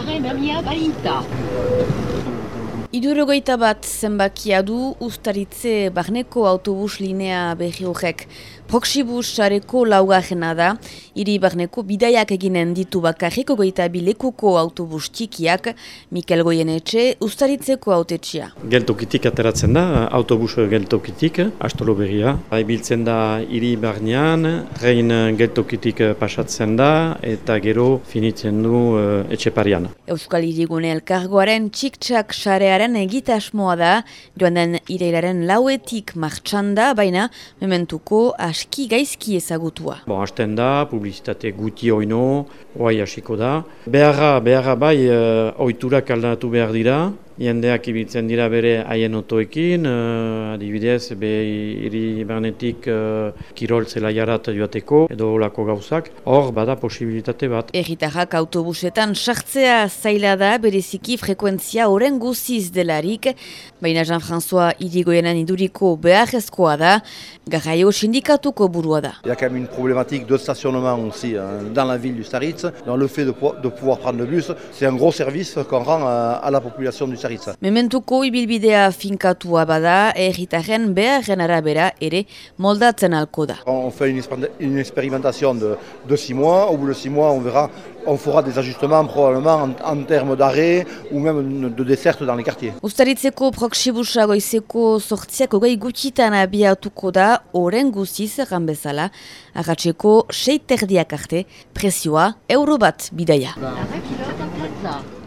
arren bermia balinta. Idurogoita bat zenbakia du ustaritze barneko autobus linea berri horrek. Proxibus sareko laugajena da, hiri barneko bidaiak eginen ditu bakarriko goita bilekuko autobus txikiak, Mikel Goyenetxe ustaritzeko autetxia. Geltokitik ateratzen da, autobus geltokitik, astolo berria. Ibiltzen da hiri barnean, rein geltokitik pasatzen da, eta gero finitzen du uh, etxeparian. Euskal Irigune elkargoaren txik-txak sarearen egitasmoa da, joan den ireilaren lauetik martxan da, baina mementuko aski gaizki ezagutua. Bon, hasten da, publizitate guti oino, oai hasiko da. Beharra, beharra bai, uh, oiturak aldatu behar dira, jendeak ibiltzen dira bere haien otoekin, uh, adibidez, be hiri bernetik uh, kirol zela jarat joateko, edo olako gauzak, hor bada posibilitate bat. Erritarrak autobusetan sartzea zaila da bereziki frekuentzia oren guziz delarik, baina Jean-François irigoienan iduriko beharrezkoa da, garraio sindikatuko burua da. Il y a quand même une problématique de stationnement aussi hein, dans la ville du Staritz. Dans le fait de, de pouvoir prendre le bus, c'est un gros service qu'on rend à, à la population du Staritz. Mementuko ibilbidea finkatua bada, erritaren beharren arabera ere moldatzen alko da. On fait une, une expérimentation de, de six mois. Au bout de six mois, on verra, on fera des ajustements probablement en, en termes d'arrêt ou même de desserte dans les quartiers. Ustaritzeko proxibusa goizeko sortziak ogei gutxitan abiatuko da, oren guziz egan bezala, agatzeko sei terdiak arte, prezioa euro bat bidaia. Platza.